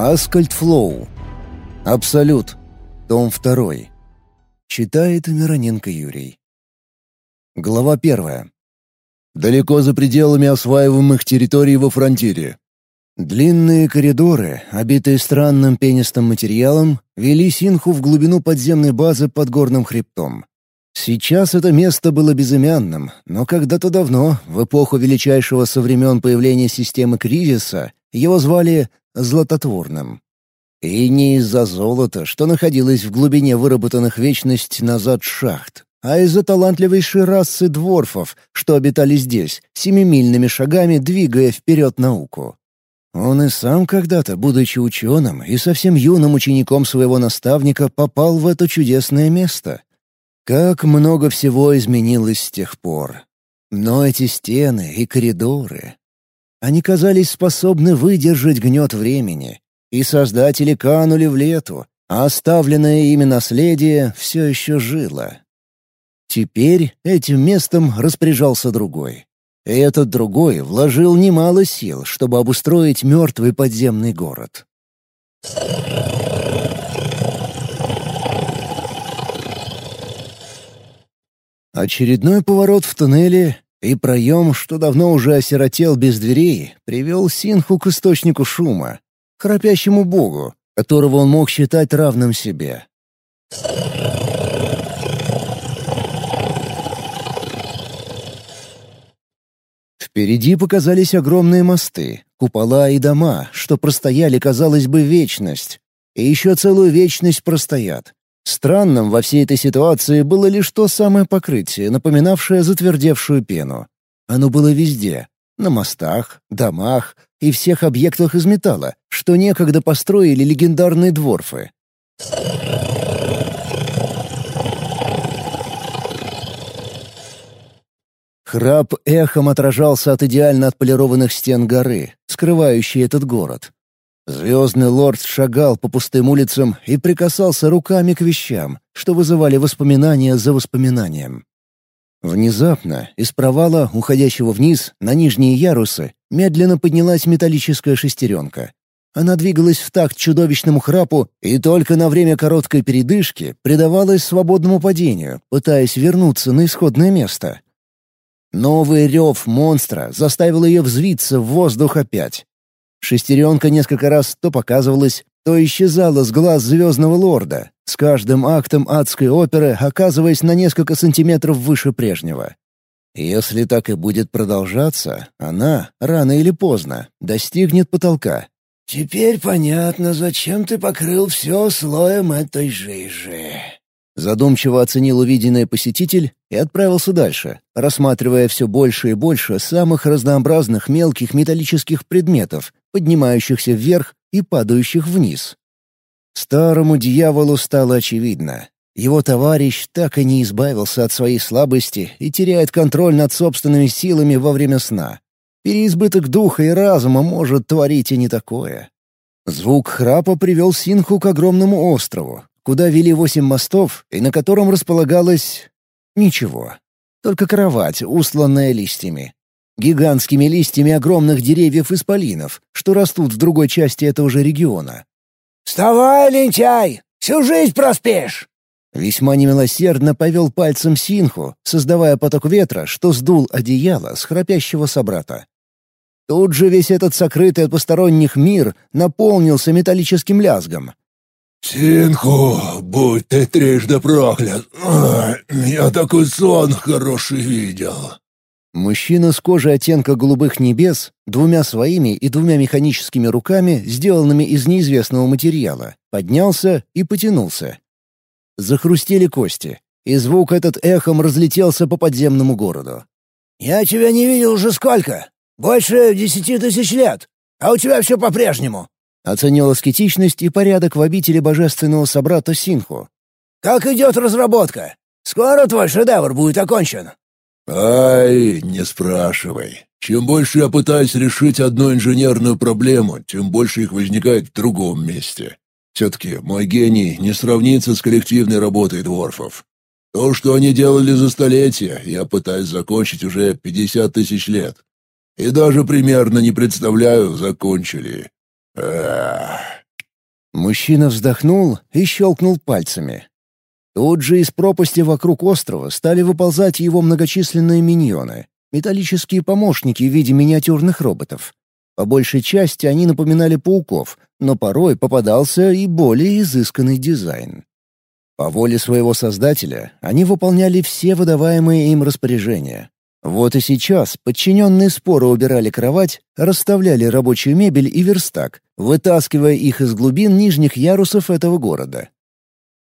Аскальд Флоу. Абсолют. Том 2. Читает Мироненко Юрий. Глава первая. Далеко за пределами осваиваемых территорий во фронтире. Длинные коридоры, обитые странным пенистым материалом, вели Синху в глубину подземной базы под горным хребтом. Сейчас это место было безымянным, но когда-то давно, в эпоху величайшего со времен появления системы кризиса, его звали Златотворным. И не из-за золота, что находилось в глубине выработанных вечность назад шахт, а из-за талантливейшей расы дворфов, что обитали здесь, семимильными шагами двигая вперед науку. Он и сам когда-то, будучи ученым и совсем юным учеником своего наставника, попал в это чудесное место. Как много всего изменилось с тех пор. Но эти стены и коридоры... Они казались способны выдержать гнет времени, и создатели канули в лету, а оставленное ими наследие все еще жило. Теперь этим местом распоряжался другой. И этот другой вложил немало сил, чтобы обустроить мертвый подземный город. Очередной поворот в туннеле и проем, что давно уже осиротел без дверей, привел Синху к источнику шума, храпящему богу, которого он мог считать равным себе. Впереди показались огромные мосты, купола и дома, что простояли, казалось бы, вечность. И еще целую вечность простоят. Странным во всей этой ситуации было лишь то самое покрытие, напоминавшее затвердевшую пену. Оно было везде — на мостах, домах и всех объектах из металла, что некогда построили легендарные дворфы. Храп эхом отражался от идеально отполированных стен горы, скрывающей этот город. Звездный лорд шагал по пустым улицам и прикасался руками к вещам, что вызывали воспоминания за воспоминанием. Внезапно из провала, уходящего вниз, на нижние ярусы, медленно поднялась металлическая шестеренка. Она двигалась в такт чудовищному храпу и только на время короткой передышки предавалась свободному падению, пытаясь вернуться на исходное место. Новый рев монстра заставил ее взвиться в воздух опять. Шестеренка несколько раз то показывалась, то исчезала с глаз Звездного Лорда, с каждым актом адской оперы оказываясь на несколько сантиметров выше прежнего. Если так и будет продолжаться, она, рано или поздно, достигнет потолка. «Теперь понятно, зачем ты покрыл все слоем этой жижи», Задумчиво оценил увиденное посетитель и отправился дальше, рассматривая все больше и больше самых разнообразных мелких металлических предметов, поднимающихся вверх и падающих вниз. Старому дьяволу стало очевидно. Его товарищ так и не избавился от своей слабости и теряет контроль над собственными силами во время сна. Переизбыток духа и разума может творить и не такое. Звук храпа привел Синху к огромному острову, куда вели восемь мостов и на котором располагалось... ничего. Только кровать, устланная листьями. Гигантскими листьями огромных деревьев-исполинов, что растут в другой части этого же региона. «Вставай, лентяй! Всю жизнь проспишь!» Весьма немилосердно повел пальцем Синху, создавая поток ветра, что сдул одеяло с храпящего собрата. Тут же весь этот сокрытый от посторонних мир наполнился металлическим лязгом, «Синху, будь ты трижды проклят! Я такой сон хороший видел!» Мужчина с кожей оттенка голубых небес, двумя своими и двумя механическими руками, сделанными из неизвестного материала, поднялся и потянулся. Захрустели кости, и звук этот эхом разлетелся по подземному городу. «Я тебя не видел уже сколько? Больше десяти тысяч лет, а у тебя все по-прежнему. Оценил аскетичность и порядок в обители божественного собрата Синху. «Как идет разработка? Скоро твой шедевр будет окончен?» «Ай, не спрашивай. Чем больше я пытаюсь решить одну инженерную проблему, тем больше их возникает в другом месте. Все-таки мой гений не сравнится с коллективной работой дворфов. То, что они делали за столетия, я пытаюсь закончить уже пятьдесят тысяч лет. И даже примерно не представляю, закончили. Мужчина вздохнул и щелкнул пальцами. Тут же из пропасти вокруг острова стали выползать его многочисленные миньоны, металлические помощники в виде миниатюрных роботов. По большей части они напоминали пауков, но порой попадался и более изысканный дизайн. По воле своего создателя они выполняли все выдаваемые им распоряжения. Вот и сейчас подчиненные споро убирали кровать, расставляли рабочую мебель и верстак, вытаскивая их из глубин нижних ярусов этого города.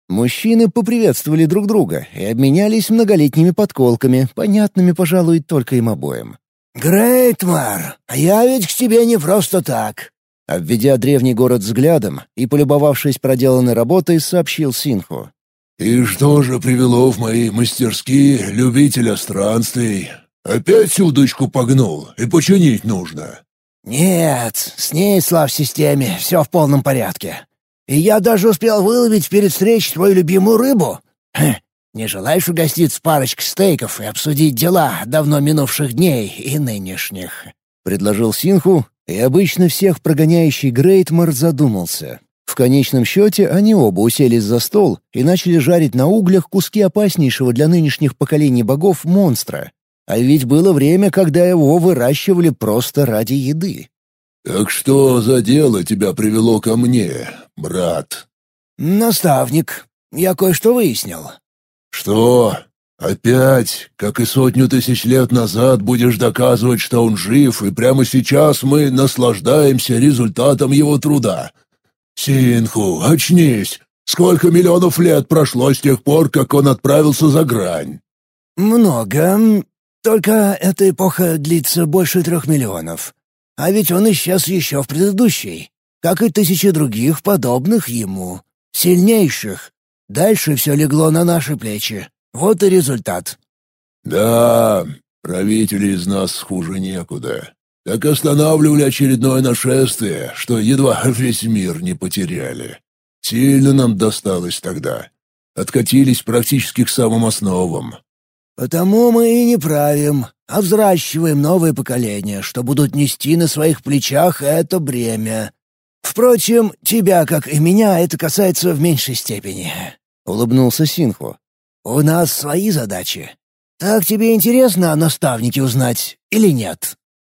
Мужчины поприветствовали друг друга и обменялись многолетними подколками, понятными, пожалуй, только им обоим. «Грейтмар, а я ведь к тебе не просто так!» Обведя древний город взглядом и полюбовавшись проделанной работой, сообщил Синху. «И что же привело в мои мастерские любителя странствий? Опять удочку погнул, и починить нужно». «Нет, с ней, слав системе, все в полном порядке. И я даже успел выловить перед встречей твою любимую рыбу. Хм, не желаешь угостить с парочкой стейков и обсудить дела давно минувших дней и нынешних?» — предложил Синху, и обычно всех прогоняющий Грейтмар задумался. В конечном счете они оба уселись за стол и начали жарить на углях куски опаснейшего для нынешних поколений богов монстра. А ведь было время, когда его выращивали просто ради еды. «Так что за дело тебя привело ко мне, брат?» «Наставник. Я кое-что выяснил». «Что? Опять, как и сотню тысяч лет назад, будешь доказывать, что он жив, и прямо сейчас мы наслаждаемся результатом его труда? «Синху, очнись! Сколько миллионов лет прошло с тех пор, как он отправился за грань?» «Много. Только эта эпоха длится больше трех миллионов. А ведь он исчез еще в предыдущей, как и тысячи других подобных ему. Сильнейших. Дальше все легло на наши плечи. Вот и результат». «Да, правители из нас хуже некуда так останавливали очередное нашествие, что едва весь мир не потеряли. Сильно нам досталось тогда. Откатились практически к самым основам. Потому мы и не правим, а взращиваем новое поколение, что будут нести на своих плечах это бремя. Впрочем, тебя, как и меня, это касается в меньшей степени», — улыбнулся Синху. «У нас свои задачи. Так тебе интересно о наставнике узнать или нет?»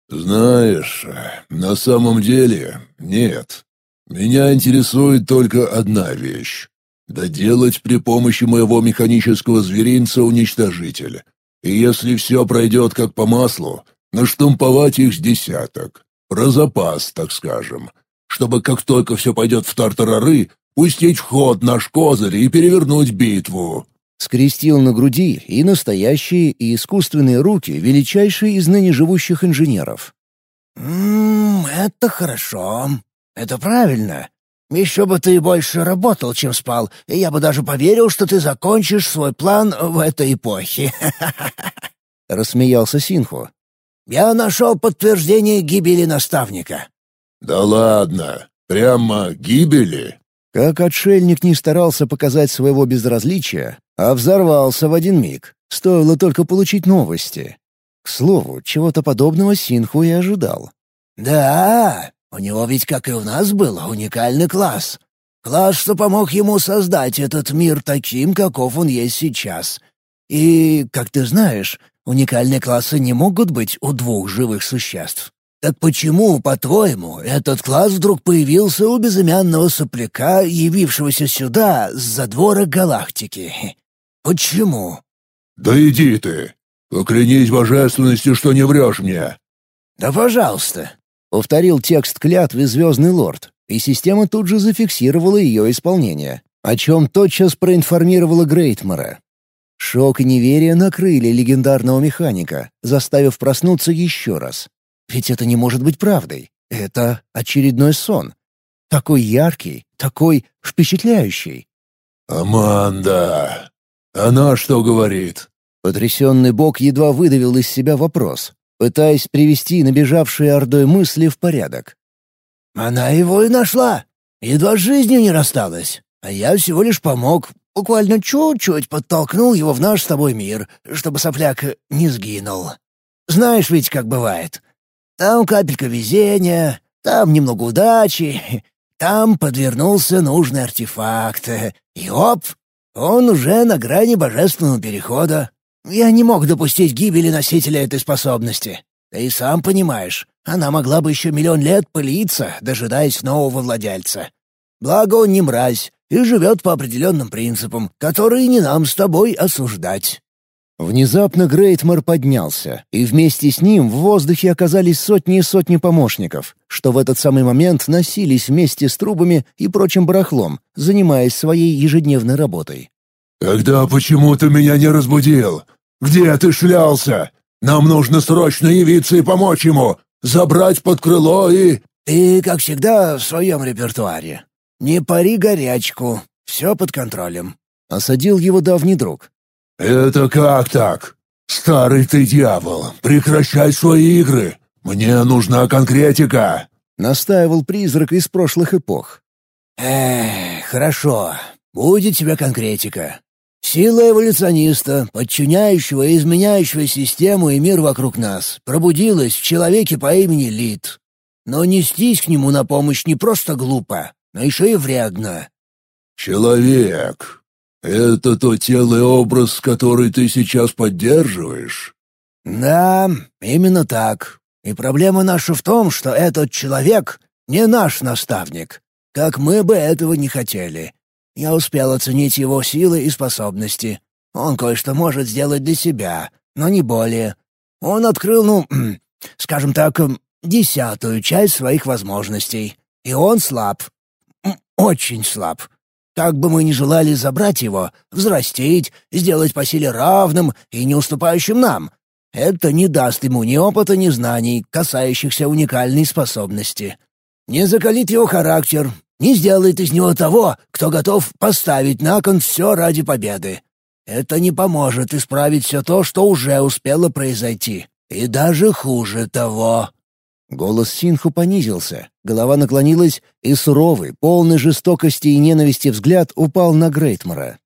«Знаешь, на самом деле нет. Меня интересует только одна вещь — доделать при помощи моего механического зверинца уничтожитель. И если все пройдет как по маслу, наштамповать их с десяток. Про запас, так скажем. Чтобы как только все пойдет в тартарары, пустить в ход наш козырь и перевернуть битву скрестил на груди и настоящие, и искусственные руки величайшие из ныне живущих инженеров. «Ммм, это хорошо. Это правильно. Еще бы ты больше работал, чем спал, и я бы даже поверил, что ты закончишь свой план в этой эпохе». Рассмеялся Синху. «Я нашел подтверждение гибели наставника». «Да ладно, прямо гибели?» Как отшельник не старался показать своего безразличия, а взорвался в один миг. Стоило только получить новости. К слову, чего-то подобного Синху и ожидал. «Да, у него ведь, как и у нас, был уникальный класс. Класс, что помог ему создать этот мир таким, каков он есть сейчас. И, как ты знаешь, уникальные классы не могут быть у двух живых существ. Так почему, по-твоему, этот класс вдруг появился у безымянного сопляка, явившегося сюда с задвора галактики? Почему?» «Да иди ты! Поклянись божественностью, что не врешь мне!» «Да пожалуйста!» — повторил текст клятвы «Звездный лорд», и система тут же зафиксировала ее исполнение, о чем тотчас проинформировала Грейтмара. Шок и неверие накрыли легендарного механика, заставив проснуться еще раз. Ведь это не может быть правдой. Это очередной сон. Такой яркий, такой впечатляющий. «Аманда!» «Она что говорит?» Потрясенный бог едва выдавил из себя вопрос, пытаясь привести набежавшие ордой мысли в порядок. «Она его и нашла. Едва с жизнью не рассталась. А я всего лишь помог, буквально чуть-чуть подтолкнул его в наш с тобой мир, чтобы сопляк не сгинул. Знаешь ведь, как бывает. Там капелька везения, там немного удачи, Там подвернулся нужный артефакт, и оп, он уже на грани божественного перехода. Я не мог допустить гибели носителя этой способности. Ты и сам понимаешь, она могла бы еще миллион лет пылиться, дожидаясь нового владельца. Благо он не мразь и живет по определенным принципам, которые не нам с тобой осуждать». Внезапно Грейтмор поднялся, и вместе с ним в воздухе оказались сотни и сотни помощников, что в этот самый момент носились вместе с трубами и прочим барахлом, занимаясь своей ежедневной работой. «Тогда почему ты меня не разбудил? Где ты шлялся? Нам нужно срочно явиться и помочь ему, забрать под крыло и...» «Ты, как всегда, в своем репертуаре. Не пари горячку, все под контролем», — осадил его давний друг. «Это как так? Старый ты дьявол, прекращай свои игры. Мне нужна конкретика», — настаивал призрак из прошлых эпох. «Эх, хорошо, будет тебе конкретика. Сила эволюциониста, подчиняющего и изменяющего систему и мир вокруг нас, пробудилась в человеке по имени Лид. Но нестись к нему на помощь не просто глупо, но еще и вредно. «Человек. Это тот тело и образ, который ты сейчас поддерживаешь?» «Да, именно так. И проблема наша в том, что этот человек не наш наставник, как мы бы этого не хотели. Я успел оценить его силы и способности. Он кое-что может сделать для себя, но не более. Он открыл, ну, скажем так, десятую часть своих возможностей. И он слаб. Очень слаб. Как бы мы ни желали забрать его, взрастить, сделать по силе равным и не уступающим нам, это не даст ему ни опыта, ни знаний, касающихся уникальной способности. Не закалит его характер, не сделает из него того, кто готов поставить на кон все ради победы. Это не поможет исправить все то, что уже успело произойти. И даже хуже того». Голос Синху понизился, голова наклонилась, и суровый, полный жестокости и ненависти взгляд упал на Грейтмора.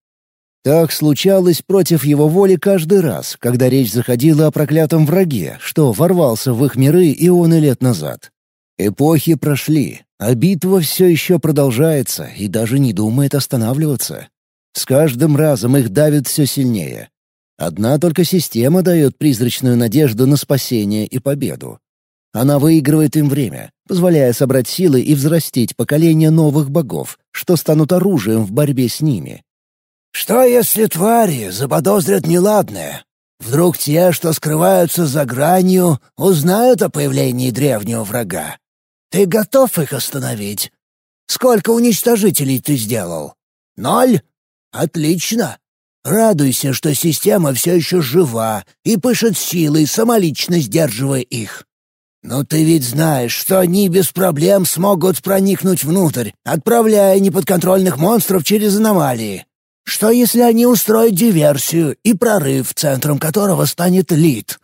Так случалось против его воли каждый раз, когда речь заходила о проклятом враге, что ворвался в их миры ионы лет назад. Эпохи прошли, а битва все еще продолжается и даже не думает останавливаться. С каждым разом их давит все сильнее. Одна только система дает призрачную надежду на спасение и победу. Она выигрывает им время, позволяя собрать силы и взрастить поколение новых богов, что станут оружием в борьбе с ними. «Что, если твари заподозрят неладное? Вдруг те, что скрываются за гранью, узнают о появлении древнего врага? Ты готов их остановить? Сколько уничтожителей ты сделал? Ноль? Отлично. Радуйся, что система все еще жива и пышет силой, самолично сдерживая их. Но ты ведь знаешь, что они без проблем смогут проникнуть внутрь, отправляя неподконтрольных монстров через аномалии. Что если они устроят диверсию и прорыв, центром которого станет Лид?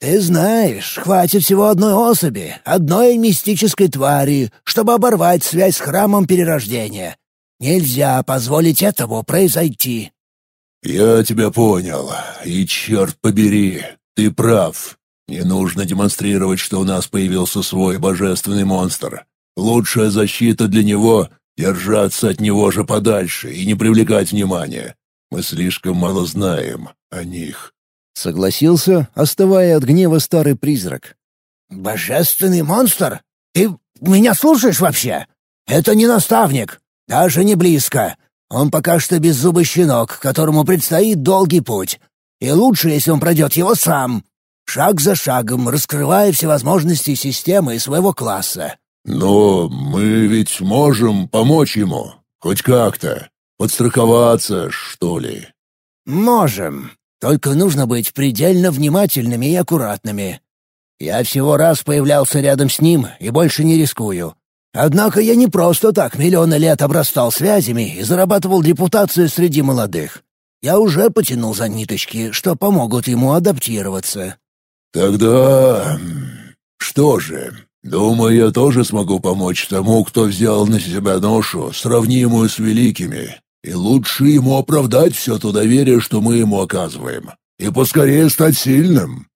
«Ты знаешь, хватит всего одной особи, одной мистической твари, чтобы оборвать связь с храмом перерождения. Нельзя позволить этому произойти». «Я тебя понял, и черт побери, ты прав. Не нужно демонстрировать, что у нас появился свой божественный монстр. Лучшая защита для него — держаться от него же подальше и не привлекать внимания. Мы слишком мало знаем о них». Согласился, остывая от гнева старый призрак. «Божественный монстр? Ты меня слушаешь вообще? Это не наставник, даже не близко. Он пока что беззубый щенок, которому предстоит долгий путь. И лучше, если он пройдет его сам, шаг за шагом, раскрывая всевозможности системы и своего класса». «Но мы ведь можем помочь ему, хоть как-то, подстраховаться, что ли?» «Можем. Только нужно быть предельно внимательными и аккуратными. Я всего раз появлялся рядом с ним и больше не рискую. Однако я не просто так миллионы лет обрастал связями и зарабатывал репутацию среди молодых. Я уже потянул за ниточки, что помогут ему адаптироваться. «Тогда... что же, думаю, я тоже смогу помочь тому, кто взял на себя ношу, сравнимую с великими. И лучше ему оправдать все то доверие, что мы ему оказываем. И поскорее стать сильным».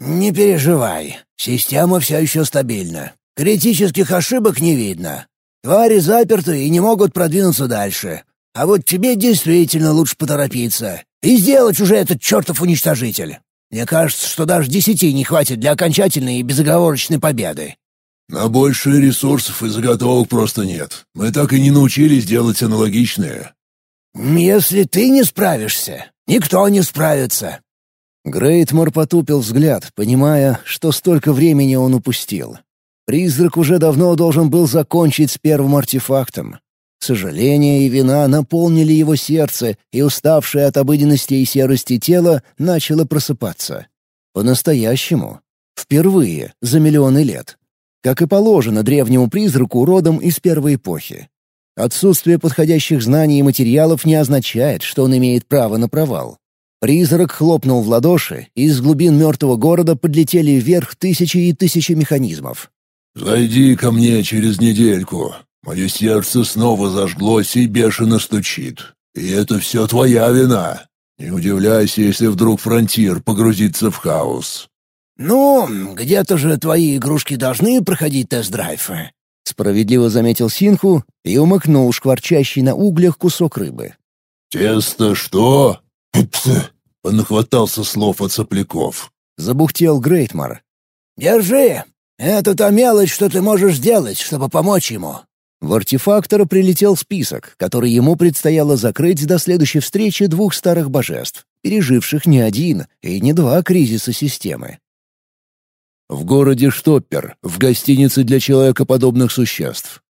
«Не переживай. Система все еще стабильна. Критических ошибок не видно. Твари заперты и не могут продвинуться дальше. А вот тебе действительно лучше поторопиться и сделать уже этот чертов уничтожитель. Мне кажется, что даже десяти не хватит для окончательной и безоговорочной победы». «На больше ресурсов и заготовок просто нет. Мы так и не научились делать аналогичные». «Если ты не справишься, никто не справится». Грейтмор потупил взгляд, понимая, что столько времени он упустил. Призрак уже давно должен был закончить с первым артефактом. Сожаление и вина наполнили его сердце, и уставшее от обыденности и серости тело начало просыпаться. По-настоящему. Впервые за миллионы лет. Как и положено древнему призраку родом из первой эпохи. Отсутствие подходящих знаний и материалов не означает, что он имеет право на провал. Призрак хлопнул в ладоши, и из глубин мертвого города подлетели вверх тысячи и тысячи механизмов. «Зайди ко мне через недельку. Мое сердце снова зажглось и бешено стучит. И это все твоя вина. Не удивляйся, если вдруг фронтир погрузится в хаос». «Ну, где-то же твои игрушки должны проходить тест-драйв», — справедливо заметил Синху и умыкнул шкварчащий на углях кусок рыбы. «Тесто что?» Он хватался слов от сопляков. Забухтел Грейтмар. «Держи! Это та мелочь, что ты можешь сделать, чтобы помочь ему». В артефактора прилетел список, который ему предстояло закрыть до следующей встречи двух старых божеств, переживших не один и не два кризиса системы. В городе Штоппер, в гостинице для человекоподобных существ.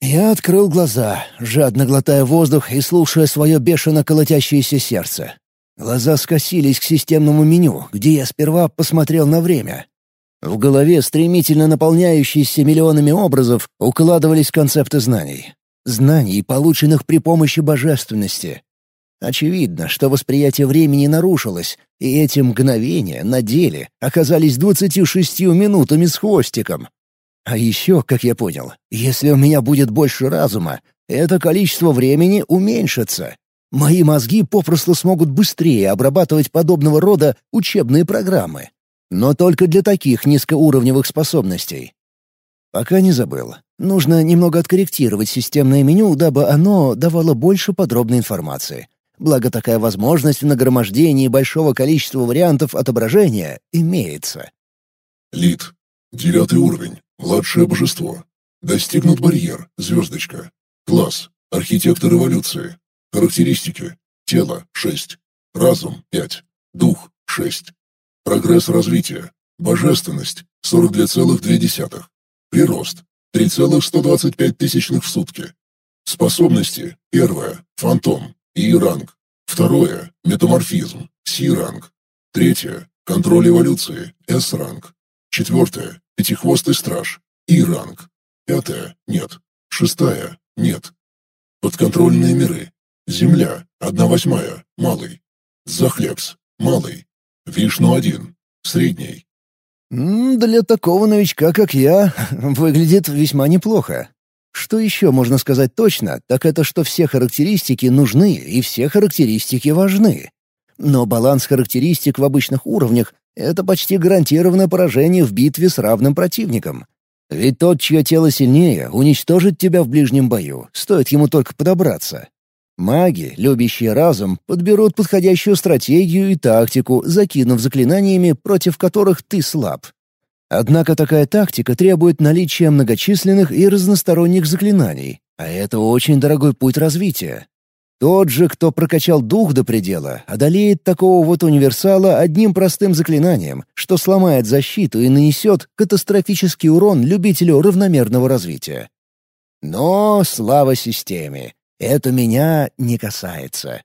Я открыл глаза, жадно глотая воздух и слушая свое бешено колотящееся сердце. Глаза скосились к системному меню, где я сперва посмотрел на время. В голове, стремительно наполняющейся миллионами образов, укладывались концепты знаний. Знаний, полученных при помощи божественности. Очевидно, что восприятие времени нарушилось, и эти мгновения на деле оказались двадцатью шестью минутами с хвостиком. А еще, как я понял, если у меня будет больше разума, это количество времени уменьшится. Мои мозги попросту смогут быстрее обрабатывать подобного рода учебные программы. Но только для таких низкоуровневых способностей. Пока не забыл. Нужно немного откорректировать системное меню, дабы оно давало больше подробной информации. Благо такая возможность в нагромождении большого количества вариантов отображения имеется. Лид. Девятый уровень. Младшее божество. Достигнут барьер. Звездочка. Класс. Архитектор эволюции. Характеристики. Тело — 6. Разум — 5. Дух — 6. Прогресс развития. Божественность — 42,2. Прирост — 3,125 тысячных в сутки. Способности. Первое — фантом, И-ранг. Второе — метаморфизм, Си-ранг. Третье — контроль эволюции, С-ранг. Четвертое — пятихвостый страж, И-ранг. Пятое — нет. Шестая — нет. Подконтрольные миры. Земля — одна восьмая, малый. Захлебс, малый. Вишну-1, средний. «Для такого новичка, как я, выглядит весьма неплохо. Что еще можно сказать точно, так это что все характеристики нужны и все характеристики важны. Но баланс характеристик в обычных уровнях — это почти гарантированное поражение в битве с равным противником. Ведь тот, чье тело сильнее, уничтожит тебя в ближнем бою, стоит ему только подобраться. Маги, любящие разум, подберут подходящую стратегию и тактику, закинув заклинаниями, против которых ты слаб. Однако такая тактика требует наличия многочисленных и разносторонних заклинаний, а это очень дорогой путь развития. Тот же, кто прокачал дух до предела, одолеет такого вот универсала одним простым заклинанием, что сломает защиту и нанесет катастрофический урон любителю равномерного развития. Но слава системе! Это меня не касается.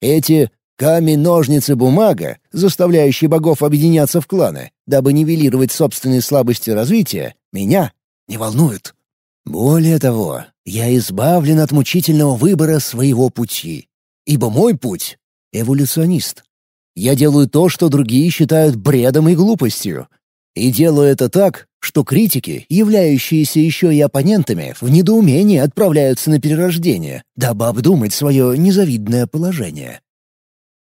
Эти камень-ножницы-бумага, заставляющие богов объединяться в кланы, дабы нивелировать собственные слабости развития, меня не волнуют. Более того, я избавлен от мучительного выбора своего пути. Ибо мой путь — эволюционист. Я делаю то, что другие считают бредом и глупостью. И делаю это так, что критики, являющиеся еще и оппонентами, в недоумении отправляются на перерождение, дабы обдумать свое незавидное положение.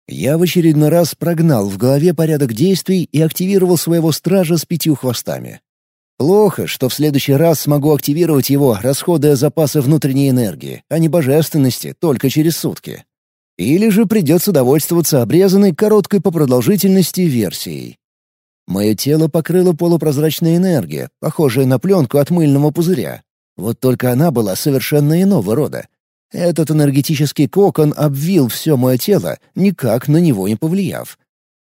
Я в очередной раз прогнал в голове порядок действий и активировал своего стража с пятью хвостами. Плохо, что в следующий раз смогу активировать его, расходуя запасы внутренней энергии, а не божественности, только через сутки. Или же придется довольствоваться обрезанной короткой по продолжительности версией. Мое тело покрыло полупрозрачная энергия, похожая на пленку от мыльного пузыря. Вот только она была совершенно иного рода. Этот энергетический кокон обвил все мое тело, никак на него не повлияв.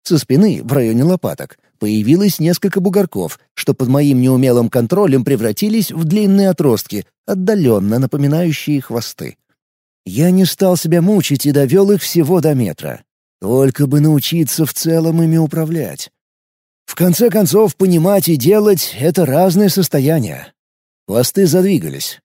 Со спины, в районе лопаток, появилось несколько бугорков, что под моим неумелым контролем превратились в длинные отростки, отдаленно напоминающие хвосты. Я не стал себя мучить и довел их всего до метра. Только бы научиться в целом ими управлять. В конце концов, понимать и делать — это разные состояния. Хвосты задвигались.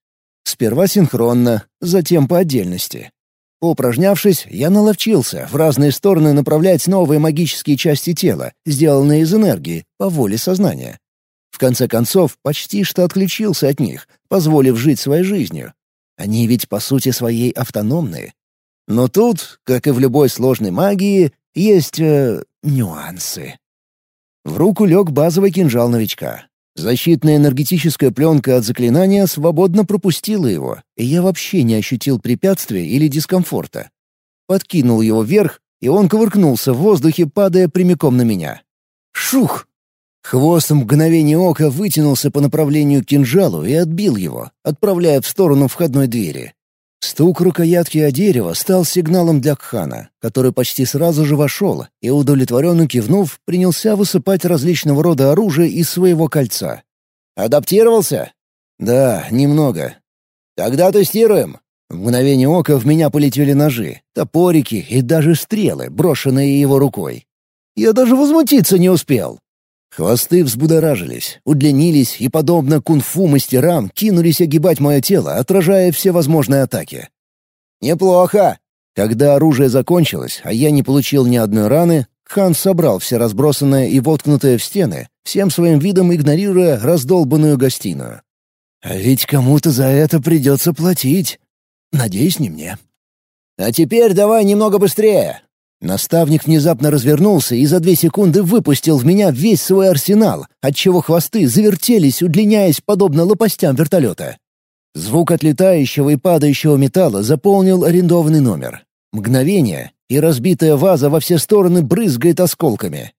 Сперва синхронно, затем по отдельности. Поупражнявшись, я наловчился в разные стороны направлять новые магические части тела, сделанные из энергии, по воле сознания. В конце концов, почти что отключился от них, позволив жить своей жизнью. Они ведь по сути своей автономные. Но тут, как и в любой сложной магии, есть э, нюансы. В руку лег базовый кинжал новичка. Защитная энергетическая пленка от заклинания свободно пропустила его, и я вообще не ощутил препятствия или дискомфорта. Подкинул его вверх, и он ковыркнулся в воздухе, падая прямиком на меня. Шух! Хвост в мгновение ока вытянулся по направлению к кинжалу и отбил его, отправляя в сторону входной двери. Стук рукоятки о дерево стал сигналом для Кхана, который почти сразу же вошел и, удовлетворенно кивнув, принялся высыпать различного рода оружие из своего кольца. «Адаптировался?» «Да, немного». «Тогда тестируем». В мгновение ока в меня полетели ножи, топорики и даже стрелы, брошенные его рукой. Я даже возмутиться не успел. Хвосты взбудоражились, удлинились и, подобно кунг-фу мастерам, кинулись огибать мое тело, отражая все возможные атаки. «Неплохо!» Когда оружие закончилось, а я не получил ни одной раны, хан собрал все разбросанное и воткнутое в стены, всем своим видом игнорируя раздолбанную гостиную. «А ведь кому-то за это придется платить. Надеюсь, не мне». «А теперь давай немного быстрее. Наставник внезапно развернулся и за две секунды выпустил в меня весь свой арсенал, отчего хвосты завертелись, удлиняясь подобно лопастям вертолета. Звук отлетающего и падающего металла заполнил арендованный номер. Мгновение, и разбитая ваза во все стороны брызгает осколками.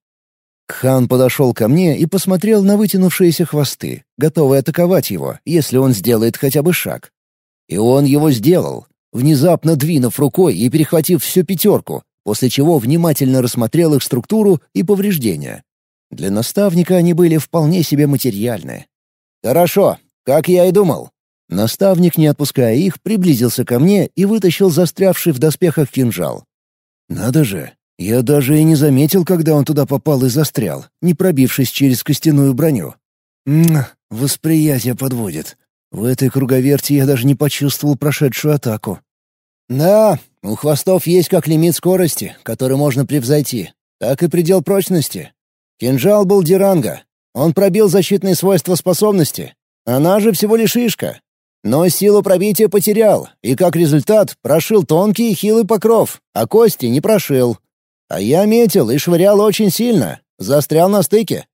Кхан подошел ко мне и посмотрел на вытянувшиеся хвосты, готовый атаковать его, если он сделает хотя бы шаг. И он его сделал, внезапно двинув рукой и перехватив всю пятерку, после чего внимательно рассмотрел их структуру и повреждения. Для наставника они были вполне себе материальны. «Хорошо, как я и думал». Наставник, не отпуская их, приблизился ко мне и вытащил застрявший в доспехах кинжал. «Надо же, я даже и не заметил, когда он туда попал и застрял, не пробившись через костяную броню. Ммм, восприятие подводит. В этой круговерти я даже не почувствовал прошедшую атаку. «Да, у хвостов есть как лимит скорости, который можно превзойти, так и предел прочности. Кинжал был Диранга. Он пробил защитные свойства способности. Она же всего лишь шишка. Но силу пробития потерял, и как результат прошил тонкий и хилый покров, а кости не прошил. А я метил и швырял очень сильно, застрял на стыке.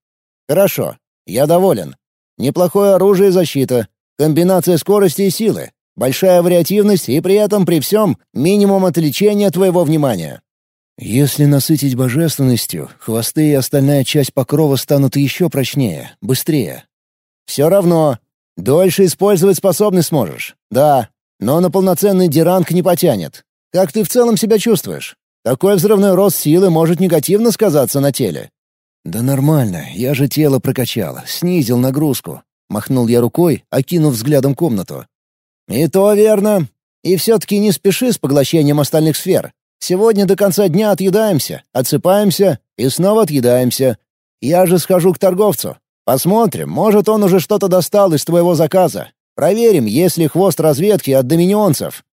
Хорошо, я доволен. Неплохое оружие и защита, комбинация скорости и силы. Большая вариативность и при этом при всем минимум отвлечения твоего внимания. Если насытить божественностью, хвосты и остальная часть покрова станут еще прочнее, быстрее. Все равно. Дольше использовать способность сможешь. Да, но на полноценный диранг не потянет. Как ты в целом себя чувствуешь? Такой взрывной рост силы может негативно сказаться на теле. «Да нормально, я же тело прокачал, снизил нагрузку». Махнул я рукой, окинув взглядом комнату. «И то верно. И все-таки не спеши с поглощением остальных сфер. Сегодня до конца дня отъедаемся, отсыпаемся и снова отъедаемся. Я же схожу к торговцу. Посмотрим, может, он уже что-то достал из твоего заказа. Проверим, есть ли хвост разведки от доминионцев.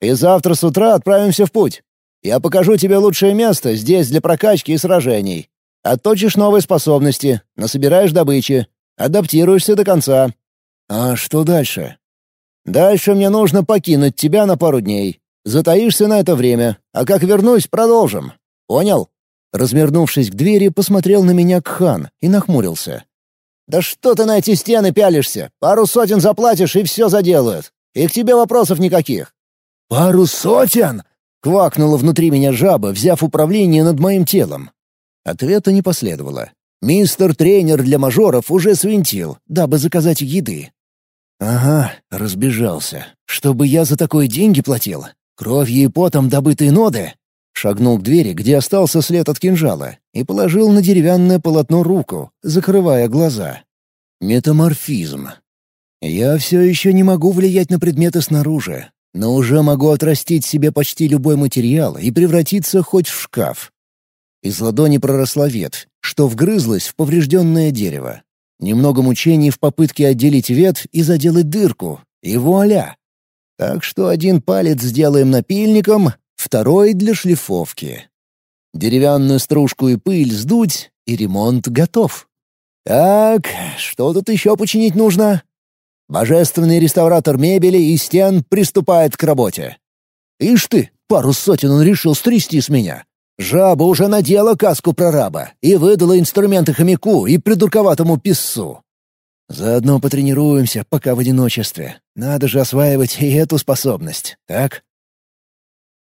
И завтра с утра отправимся в путь. Я покажу тебе лучшее место здесь для прокачки и сражений. Отточишь новые способности, насобираешь добычи, адаптируешься до конца. А что дальше? Дальше мне нужно покинуть тебя на пару дней. Затаишься на это время, а как вернусь, продолжим. Понял?» Развернувшись к двери, посмотрел на меня Кхан и нахмурился. «Да что ты на эти стены пялишься? Пару сотен заплатишь, и все заделают. И к тебе вопросов никаких». «Пару сотен?» — квакнула внутри меня жаба, взяв управление над моим телом. Ответа не последовало. Мистер-тренер для мажоров уже свинтил, дабы заказать еды. «Ага, разбежался. Чтобы я за такое деньги платил? Кровью и потом добытые ноды?» Шагнул к двери, где остался след от кинжала, и положил на деревянное полотно руку, закрывая глаза. Метаморфизм. Я все еще не могу влиять на предметы снаружи, но уже могу отрастить себе почти любой материал и превратиться хоть в шкаф. Из ладони проросла ветвь, что вгрызлась в поврежденное дерево. Немного мучений в попытке отделить ветвь и заделать дырку, и вуаля! Так что один палец сделаем напильником, второй — для шлифовки. Деревянную стружку и пыль сдуть, и ремонт готов. Так, что тут еще починить нужно? Божественный реставратор мебели и стен приступает к работе. Ишь ты, пару сотен он решил стрясти с меня. Жаба уже надела каску прораба и выдала инструменты хомяку и придурковатому писсу. Заодно потренируемся, пока в одиночестве. Надо же осваивать и эту способность, так?